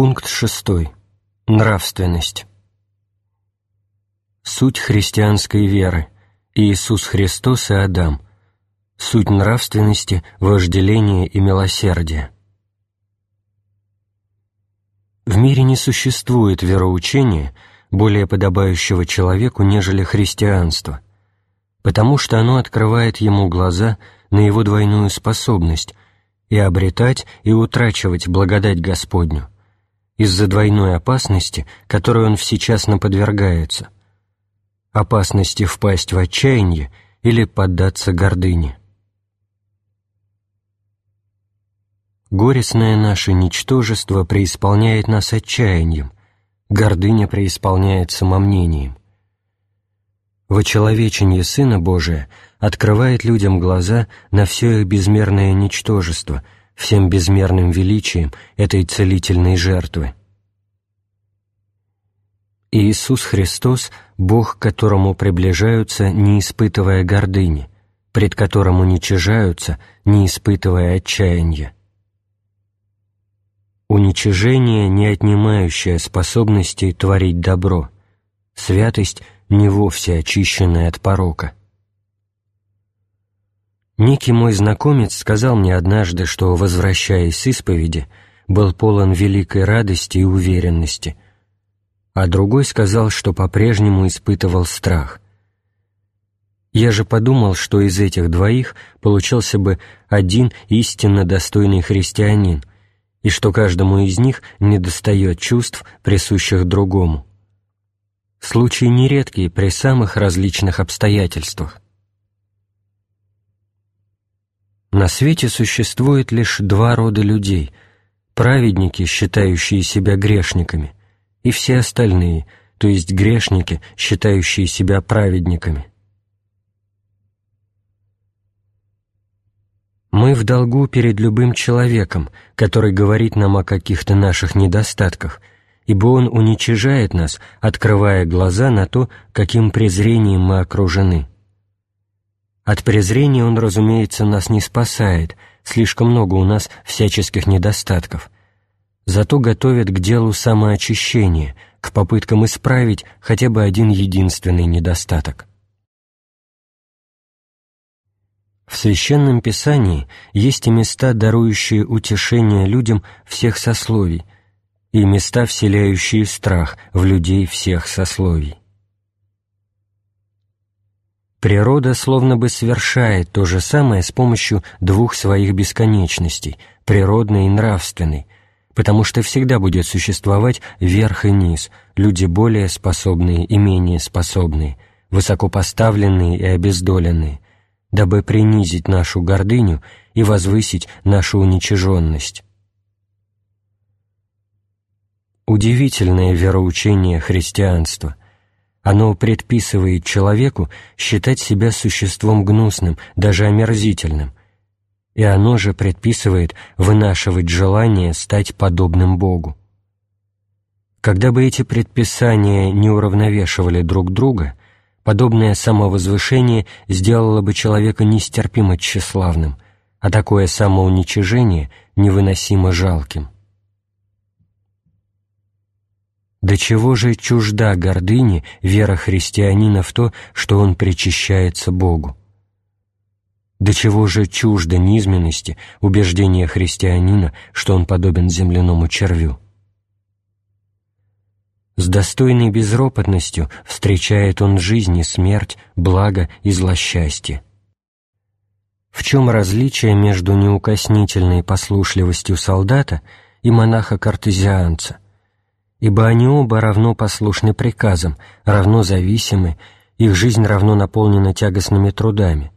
Пункт 6. Нравственность. Суть христианской веры. Иисус Христос и Адам. Суть нравственности, вожделения и милосердия. В мире не существует вероучения, более подобающего человеку, нежели христианство, потому что оно открывает ему глаза на его двойную способность и обретать и утрачивать благодать Господню из-за двойной опасности, которой он всечасно подвергается, опасности впасть в отчаяние или поддаться гордыне. Горестное наше ничтожество преисполняет нас отчаянием, гордыня преисполняет самомнением. Вочеловечение Сына Божия открывает людям глаза на все их безмерное ничтожество — всем безмерным величием этой целительной жертвы. Иисус Христос — Бог, к которому приближаются, не испытывая гордыни, пред которым уничижаются, не испытывая отчаяния. Уничижение, не отнимающее способностей творить добро, святость, не вовсе очищенная от порока. Некий мой знакомец сказал мне однажды, что, возвращаясь с исповеди, был полон великой радости и уверенности, а другой сказал, что по-прежнему испытывал страх. Я же подумал, что из этих двоих получился бы один истинно достойный христианин, и что каждому из них недостает чувств, присущих другому. Случаи нередкие при самых различных обстоятельствах. На свете существует лишь два рода людей – праведники, считающие себя грешниками, и все остальные, то есть грешники, считающие себя праведниками. Мы в долгу перед любым человеком, который говорит нам о каких-то наших недостатках, ибо он уничижает нас, открывая глаза на то, каким презрением мы окружены. От презрения он, разумеется, нас не спасает, слишком много у нас всяческих недостатков. Зато готовит к делу самоочищения, к попыткам исправить хотя бы один единственный недостаток. В Священном Писании есть и места, дарующие утешение людям всех сословий, и места, вселяющие страх в людей всех сословий. Природа словно бы совершает то же самое с помощью двух своих бесконечностей — природной и нравственной, потому что всегда будет существовать верх и низ, люди более способные и менее способные, высокопоставленные и обездоленные, дабы принизить нашу гордыню и возвысить нашу уничиженность. Удивительное вероучение христианства — оно предписывает человеку считать себя существом гнусным, даже омерзительным, и оно же предписывает вынашивать желание стать подобным Богу. Когда бы эти предписания не уравновешивали друг друга, подобное самовозвышение сделало бы человека нестерпимо тщеславным, а такое самоуничижение невыносимо жалким. До чего же чужда гордыне вера христианина в то, что он причащается Богу? До чего же чуждо низменности убеждение христианина, что он подобен земляному червю? С достойной безропотностью встречает он жизнь и смерть, благо и злосчастье. В чем различие между неукоснительной послушливостью солдата и монаха-картезианца – ибо они оба равно послушны приказам, равно зависимы, их жизнь равно наполнена тягостными трудами.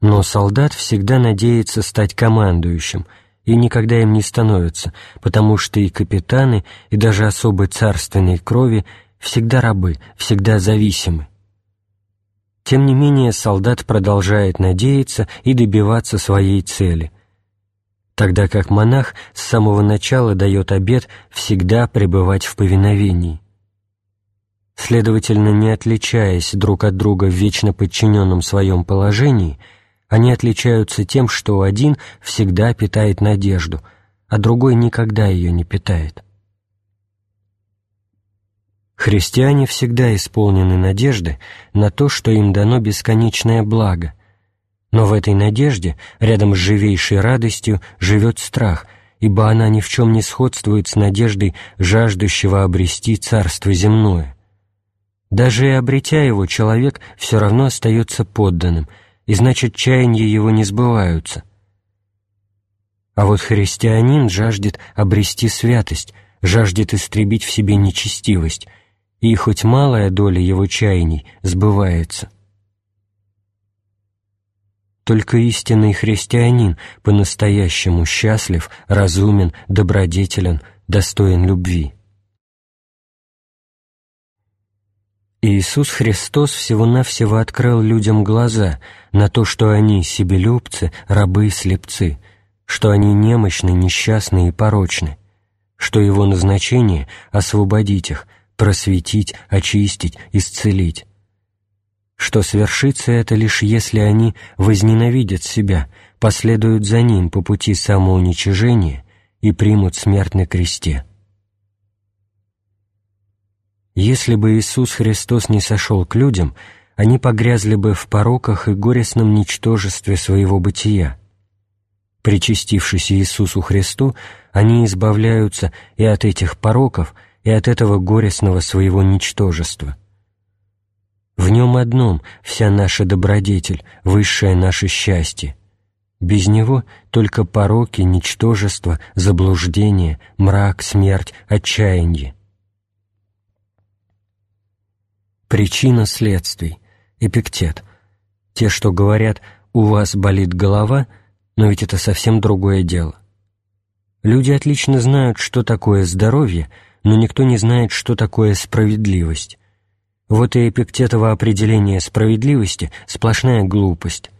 Но солдат всегда надеется стать командующим, и никогда им не становится, потому что и капитаны, и даже особы царственной крови всегда рабы, всегда зависимы. Тем не менее солдат продолжает надеяться и добиваться своей цели – тогда как монах с самого начала дает обет всегда пребывать в повиновении. Следовательно, не отличаясь друг от друга в вечно подчиненном своем положении, они отличаются тем, что один всегда питает надежду, а другой никогда ее не питает. Христиане всегда исполнены надежды на то, что им дано бесконечное благо, но в этой надежде, рядом с живейшей радостью, живет страх, ибо она ни в чем не сходствует с надеждой жаждущего обрести царство земное. Даже и обретя его, человек все равно остается подданным, и значит, чаяния его не сбываются. А вот христианин жаждет обрести святость, жаждет истребить в себе нечестивость — и хоть малая доля его чаяний сбывается. Только истинный христианин по-настоящему счастлив, разумен, добродетелен, достоин любви. Иисус Христос всего-навсего открыл людям глаза на то, что они себелюбцы, рабы и слепцы, что они немощны, несчастны и порочны, что Его назначение — освободить их, просветить, очистить, исцелить. Что свершится это лишь если они возненавидят себя, последуют за ним по пути самоуничижения и примут смерть на кресте. Если бы Иисус Христос не сошел к людям, они погрязли бы в пороках и горестном ничтожестве своего бытия. Причастившись Иисусу Христу, они избавляются и от этих пороков, и от этого горестного своего ничтожества. В нем одном вся наша добродетель, высшее наше счастье. Без него только пороки, ничтожество, заблуждение, мрак, смерть, отчаяние. Причина следствий. Эпиктет. Те, что говорят «у вас болит голова», но ведь это совсем другое дело. Люди отлично знают, что такое здоровье, но никто не знает, что такое справедливость. Вот и эпиктетово определение справедливости — сплошная глупость.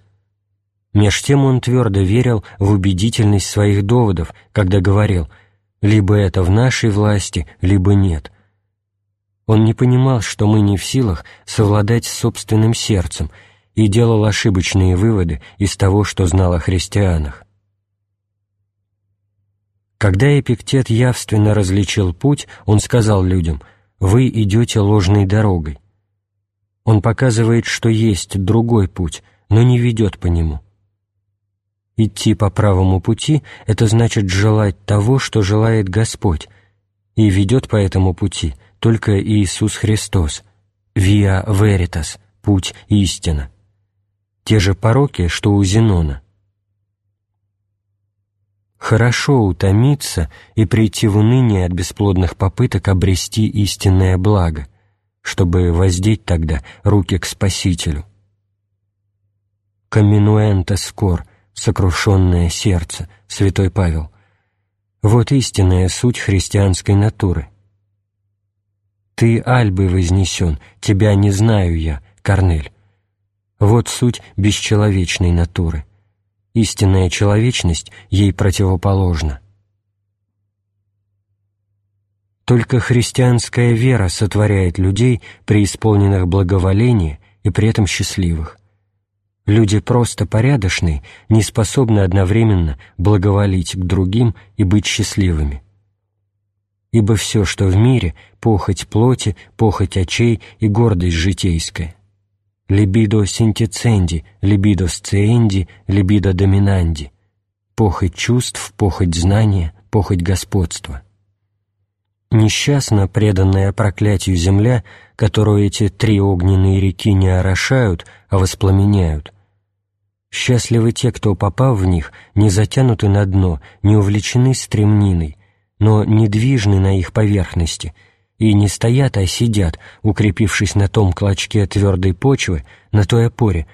Меж тем он твердо верил в убедительность своих доводов, когда говорил «либо это в нашей власти, либо нет». Он не понимал, что мы не в силах совладать с собственным сердцем, и делал ошибочные выводы из того, что знал о христианах. Когда Эпиктет явственно различил путь, он сказал людям «Вы идете ложной дорогой». Он показывает, что есть другой путь, но не ведет по нему. Идти по правому пути — это значит желать того, что желает Господь, и ведет по этому пути только Иисус Христос, «Via Veritas» — путь истина. Те же пороки, что у Зенона, Хорошо утомиться и прийти в уныние от бесплодных попыток обрести истинное благо, чтобы воздеть тогда руки к Спасителю. «Каминуэнта скор», сокрушенное сердце, святой Павел. Вот истинная суть христианской натуры. «Ты, Альбы, вознесен, тебя не знаю я, Корнель». Вот суть бесчеловечной натуры – истинная человечность ей противоположна. Только христианская вера сотворяет людей, преисполненных благоволения и при этом счастливых. Люди просто порядочные, не способны одновременно благоволить к другим и быть счастливыми. Ибо все, что в мире — похоть плоти, похоть очей и гордость житейская — либидо синтиценди, либидо сциенди, либидо доминанди, похоть чувств, похоть знания, похоть господства. Несчастно преданная проклятию земля, которую эти три огненные реки не орошают, а воспламеняют. Счастливы те, кто, попав в них, не затянуты на дно, не увлечены стремниной, но недвижны на их поверхности — и не стоят, а сидят, укрепившись на том клочке твердой почвы, на той опоре,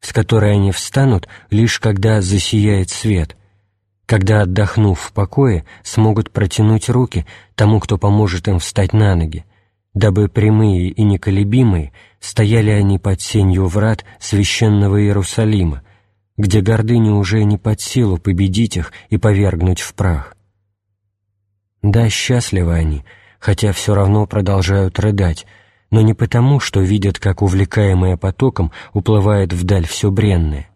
с которой они встанут лишь когда засияет свет, когда, отдохнув в покое, смогут протянуть руки тому, кто поможет им встать на ноги, дабы прямые и неколебимые стояли они под сенью врат священного Иерусалима, где гордыня уже не под силу победить их и повергнуть в прах. Да, счастливы они — хотя все равно продолжают рыдать, но не потому, что видят, как увлекаемое потоком уплывает вдаль все бренное,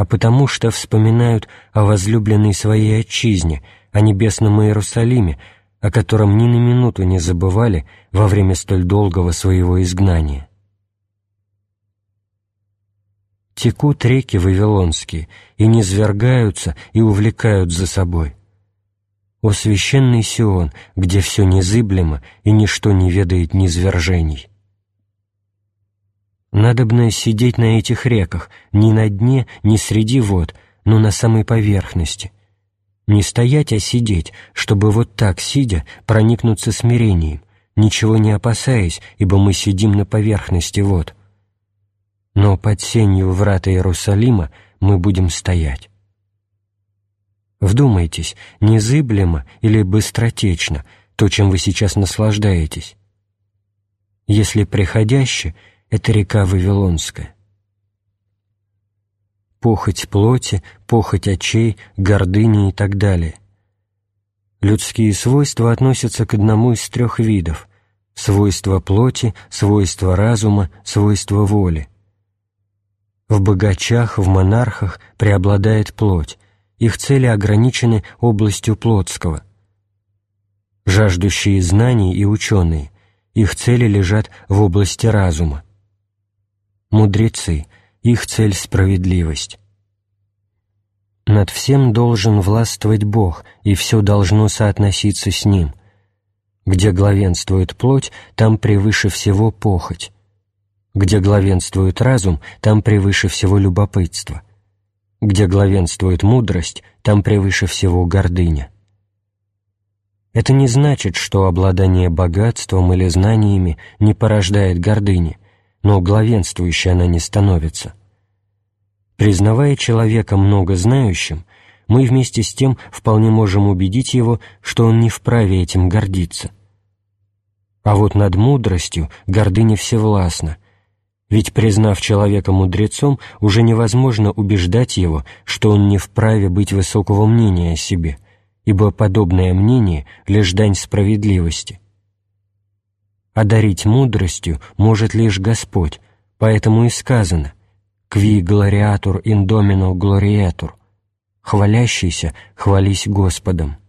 а потому что вспоминают о возлюбленной своей отчизне, о небесном Иерусалиме, о котором ни на минуту не забывали во время столь долгого своего изгнания. Текут реки вавилонские, и низвергаются, и увлекают за собой. О священный Сион, где все незыблемо, и ничто не ведает низвержений! Надобно сидеть на этих реках, ни на дне, ни среди вод, но на самой поверхности. Не стоять, а сидеть, чтобы вот так, сидя, проникнуться смирением, ничего не опасаясь, ибо мы сидим на поверхности вод. Но под сенью врата Иерусалима мы будем стоять. Вдумайтесь, незыблемо или быстротечно то, чем вы сейчас наслаждаетесь. Если приходяще — это река Вавилонская. Похоть плоти, похоть очей, гордыни и так далее. Людские свойства относятся к одному из трех видов – свойства плоти, свойства разума, свойства воли. В богачах, в монархах преобладает плоть, их цели ограничены областью плотского. Жаждущие знаний и ученые, их цели лежат в области разума мудрецы, их цель — справедливость. Над всем должен властвовать Бог, и все должно соотноситься с Ним. Где главенствует плоть, там превыше всего похоть. Где главенствует разум, там превыше всего любопытство. Где главенствует мудрость, там превыше всего гордыня. Это не значит, что обладание богатством или знаниями не порождает гордыни — но главенствующей она не становится. Признавая человека много знающим, мы вместе с тем вполне можем убедить его, что он не вправе этим гордиться. А вот над мудростью гордыня всевластна, ведь, признав человека мудрецом, уже невозможно убеждать его, что он не вправе быть высокого мнения о себе, ибо подобное мнение — лишь дань справедливости одарить мудростью может лишь Господь, поэтому и сказано «Кви глориатур индомино глориетур» «Хвалящийся, хвались Господом».